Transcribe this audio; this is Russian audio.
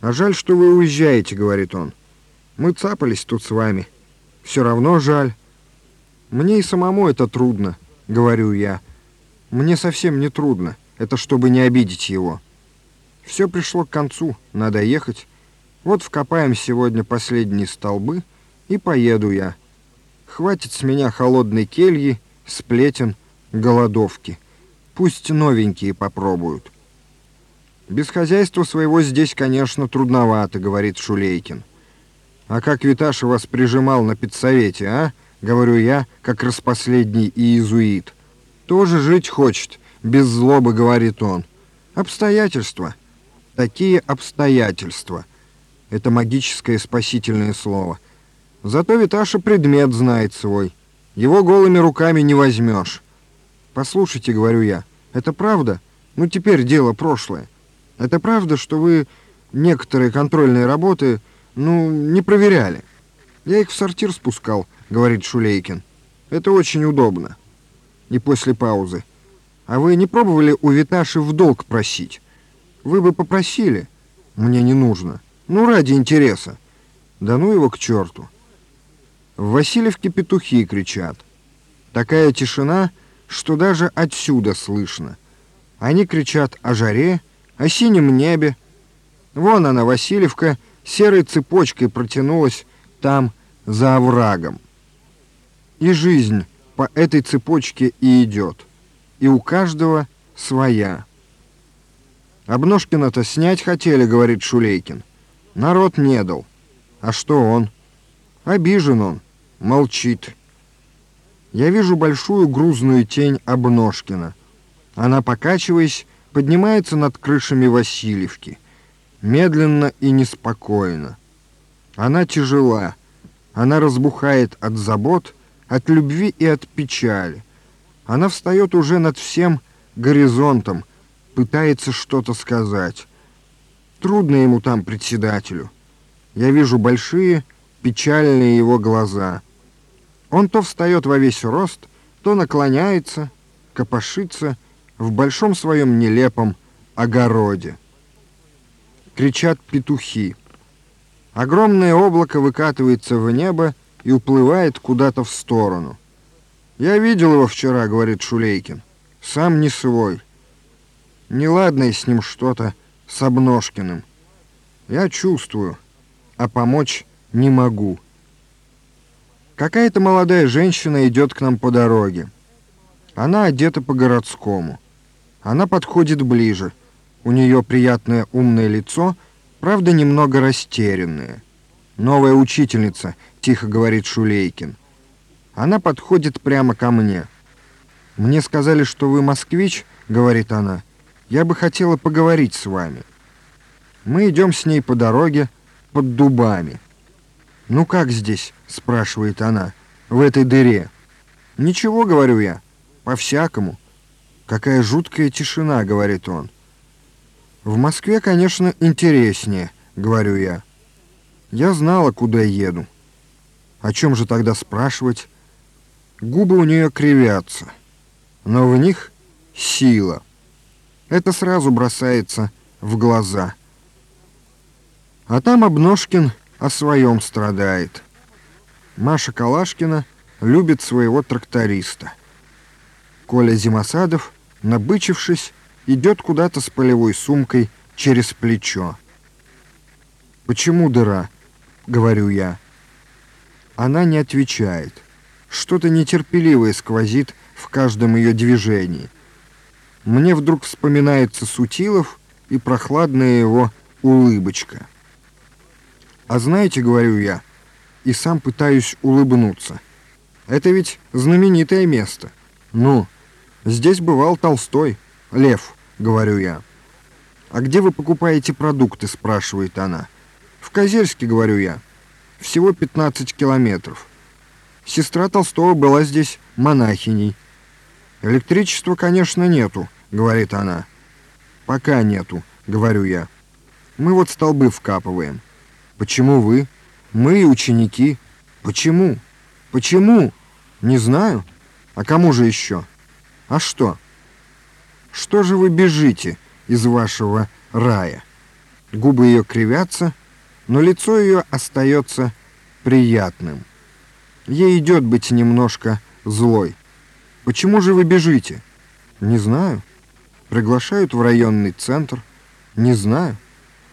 «А жаль, что вы уезжаете», — говорит он. «Мы цапались тут с вами. Все равно жаль». «Мне и самому это трудно», — говорю я. «Мне совсем не трудно. Это чтобы не обидеть его». Все пришло к концу, надо ехать. Вот вкопаем сегодня последние столбы, и поеду я. Хватит с меня холодной кельи, сплетен, голодовки. Пусть новенькие попробуют». «Без хозяйства своего здесь, конечно, трудновато», — говорит Шулейкин. «А как Виташа вас прижимал на педсовете, а?» — говорю я, как распоследний иезуит. «Тоже жить хочет, без злобы», — говорит он. «Обстоятельства. Такие обстоятельства». Это магическое спасительное слово. Зато Виташа предмет знает свой. Его голыми руками не возьмешь. «Послушайте», — говорю я, — «это правда? Ну, теперь дело прошлое». Это правда, что вы некоторые контрольные работы, ну, не проверяли? Я их в сортир спускал, говорит Шулейкин. Это очень удобно. И после паузы. А вы не пробовали у Виташи в долг просить? Вы бы попросили. Мне не нужно. Ну, ради интереса. Да ну его к черту. В Васильевке петухи кричат. Такая тишина, что даже отсюда слышно. Они кричат о жаре, о синем небе. Вон она, Васильевка, серой цепочкой протянулась там, за оврагом. И жизнь по этой цепочке и идет. И у каждого своя. Обножкина-то снять хотели, говорит Шулейкин. Народ не дал. А что он? Обижен он, молчит. Я вижу большую грузную тень Обножкина. Она, покачиваясь, поднимается над крышами Васильевки, медленно и неспокойно. Она тяжела, она разбухает от забот, от любви и от печали. Она встает уже над всем горизонтом, пытается что-то сказать. Трудно ему там, председателю. Я вижу большие, печальные его глаза. Он то встает во весь рост, то наклоняется, копошится, в большом своем нелепом огороде. Кричат петухи. Огромное облако выкатывается в небо и уплывает куда-то в сторону. «Я видел его вчера», — говорит Шулейкин. «Сам не свой. Неладное с ним что-то с Обножкиным. Я чувствую, а помочь не могу». Какая-то молодая женщина идет к нам по дороге. Она одета по-городскому. Она подходит ближе. У нее приятное умное лицо, правда, немного растерянное. «Новая учительница», — тихо говорит Шулейкин. Она подходит прямо ко мне. «Мне сказали, что вы москвич», — говорит она. «Я бы хотела поговорить с вами». Мы идем с ней по дороге под дубами. «Ну как здесь?» — спрашивает она. «В этой дыре». «Ничего», — говорю я, — «по-всякому». «Какая жуткая тишина», — говорит он. «В Москве, конечно, интереснее», — говорю я. Я знала, куда еду. О чем же тогда спрашивать? Губы у нее кривятся, но в них сила. Это сразу бросается в глаза. А там Обножкин о своем страдает. Маша Калашкина любит своего тракториста. Коля Зимосадов — набычившись, идет куда-то с полевой сумкой через плечо. «Почему дыра?» — говорю я. Она не отвечает. Что-то нетерпеливое сквозит в каждом ее движении. Мне вдруг вспоминается Сутилов и прохладная его улыбочка. «А знаете, — говорю я, — и сам пытаюсь улыбнуться. Это ведь знаменитое место. Ну, — Здесь бывал Толстой. Лев, говорю я. А где вы покупаете продукты, спрашивает она. В Козельске, говорю я. Всего 15 километров. Сестра Толстого была здесь монахиней. Электричества, конечно, нету, говорит она. Пока нету, говорю я. Мы вот столбы вкапываем. Почему вы? Мы ученики. Почему? Почему? Не знаю. А кому же еще? А что? Что же вы бежите из вашего рая? Губы ее кривятся, но лицо ее остается приятным. Ей идет быть немножко злой. Почему же вы бежите? Не знаю. Приглашают в районный центр. Не знаю.